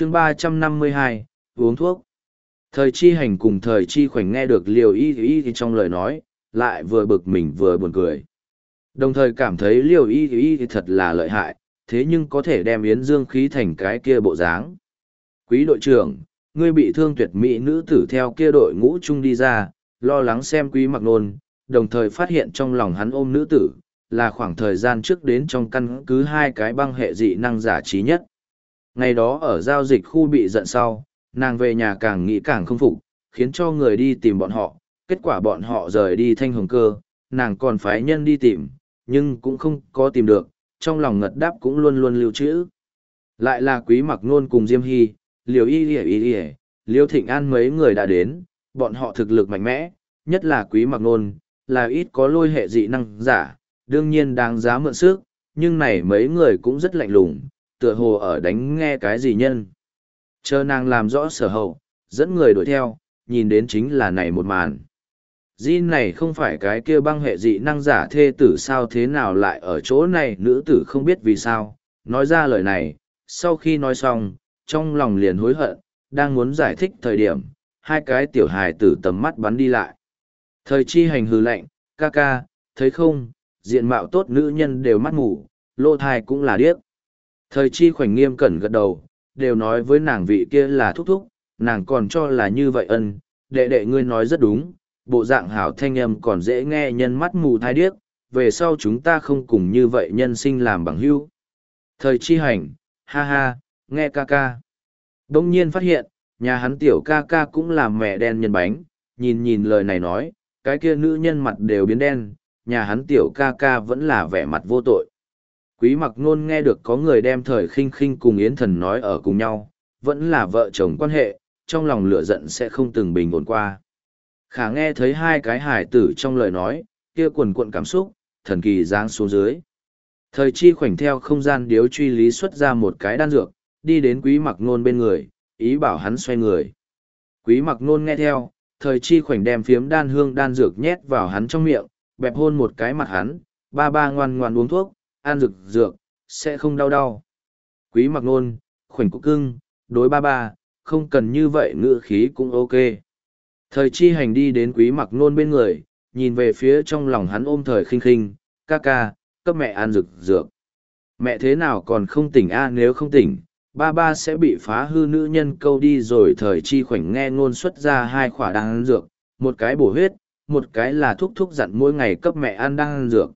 chương ba trăm năm mươi hai, uống thuốc. Thời chi hành cùng thời chi khoảnh nghe được liều y y thì trong lời nói, lại vừa bực mình vừa buồn cười. Đồng thời cảm thấy liều y y thì thật là lợi hại, thế nhưng có thể đem yến dương khí thành cái kia bộ dáng. Quý đội trưởng, ngươi bị thương tuyệt mỹ nữ tử theo kia đội ngũ chung đi ra, lo lắng xem quý mặc nôn, đồng thời phát hiện trong lòng hắn ôm nữ tử, là khoảng thời gian trước đến trong căn cứ hai cái băng hệ dị năng giả trí nhất ngày đó ở giao dịch khu bị giận sau nàng về nhà càng nghĩ càng không phục khiến cho người đi tìm bọn họ. Kết quả bọn họ rời đi thanh hồng cơ nàng còn phái nhân đi tìm nhưng cũng không có tìm được trong lòng ngật đáp cũng luôn luôn lưu trữ. Lại là quý mặc nôn cùng diêm hy liều y y y y, liêu thịnh an mấy người đã đến bọn họ thực lực mạnh mẽ nhất là quý mặc nôn là ít có lôi hệ dị năng giả đương nhiên đáng giá mượn sức nhưng này mấy người cũng rất lạnh lùng tựa hồ ở đánh nghe cái gì nhân Chờ nàng làm rõ sở hậu, dẫn người đuổi theo, nhìn đến chính là này một màn. Jin này không phải cái kia băng hệ dị năng giả thê tử sao thế nào lại ở chỗ này nữ tử không biết vì sao, nói ra lời này, sau khi nói xong, trong lòng liền hối hận, đang muốn giải thích thời điểm, hai cái tiểu hài tử tầm mắt bắn đi lại. Thời chi hành hư lệnh, ca ca, thấy không, diện mạo tốt nữ nhân đều mắt ngủ, lô thai cũng là điếc. Thời chi khoảnh nghiêm cẩn gật đầu, đều nói với nàng vị kia là thúc thúc, nàng còn cho là như vậy ân, đệ đệ ngươi nói rất đúng, bộ dạng hảo thanh âm còn dễ nghe nhân mắt mù thai điếc, về sau chúng ta không cùng như vậy nhân sinh làm bằng hữu. Thời chi hành, ha ha, nghe ca ca. Đông nhiên phát hiện, nhà hắn tiểu ca ca cũng làm mẹ đen nhân bánh, nhìn nhìn lời này nói, cái kia nữ nhân mặt đều biến đen, nhà hắn tiểu ca ca vẫn là vẻ mặt vô tội. Quý mặc nôn nghe được có người đem thời khinh khinh cùng Yến Thần nói ở cùng nhau, vẫn là vợ chồng quan hệ, trong lòng lửa giận sẽ không từng bình ổn qua. Khả nghe thấy hai cái hải tử trong lời nói, kia quần cuộn cảm xúc, thần kỳ giáng xuống dưới. Thời chi khoảnh theo không gian điếu truy lý xuất ra một cái đan dược, đi đến quý mặc nôn bên người, ý bảo hắn xoay người. Quý mặc nôn nghe theo, thời chi khoảnh đem phiếm đan hương đan dược nhét vào hắn trong miệng, bẹp hôn một cái mặt hắn, ba ba ngoan ngoan uống thuốc, ăn dược dược, sẽ không đau đau. Quý mặc nôn, khoảnh cục cưng, đối ba ba, không cần như vậy ngựa khí cũng ok. Thời chi hành đi đến quý mặc nôn bên người, nhìn về phía trong lòng hắn ôm thời khinh khinh, ca ca, cấp mẹ ăn dược dược. Mẹ thế nào còn không tỉnh a nếu không tỉnh, ba ba sẽ bị phá hư nữ nhân câu đi rồi thời chi khoảnh nghe ngôn xuất ra hai khỏa đang ăn dược, một cái bổ huyết, một cái là thúc thúc dặn mỗi ngày cấp mẹ ăn đang ăn dược.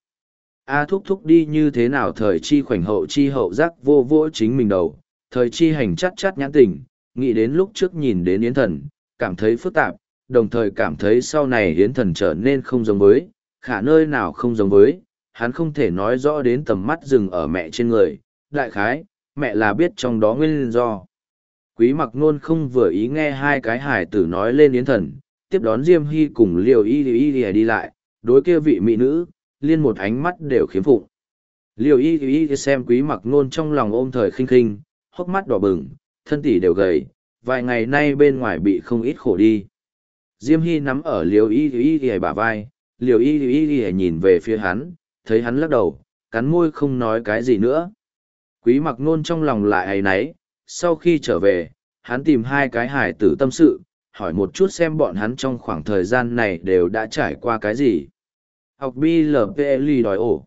A thúc thúc đi như thế nào thời chi khoảnh hậu chi hậu giác vô vô chính mình đầu, thời chi hành chắt chắt nhãn tình, nghĩ đến lúc trước nhìn đến yến thần, cảm thấy phức tạp, đồng thời cảm thấy sau này yến thần trở nên không giống với, khả nơi nào không giống với, hắn không thể nói rõ đến tầm mắt dừng ở mẹ trên người, đại khái, mẹ là biết trong đó nguyên do. Quý mặc nôn không vừa ý nghe hai cái hải tử nói lên yến thần, tiếp đón Diêm Hy cùng liều y y y đi lại, đối kia vị mỹ nữ, liên một ánh mắt đều khiếm phụ. Liều y y xem quý mặc nôn trong lòng ôm thời khinh khinh, hốc mắt đỏ bừng, thân tỷ đều gầy, vài ngày nay bên ngoài bị không ít khổ đi. Diêm Hy nắm ở liều y y y bả vai, liều y y y nhìn về phía hắn, thấy hắn lắc đầu, cắn môi không nói cái gì nữa. Quý mặc nôn trong lòng lại ấy nấy, sau khi trở về, hắn tìm hai cái hải tử tâm sự, hỏi một chút xem bọn hắn trong khoảng thời gian này đều đã trải qua cái gì học blpli đòi ổ.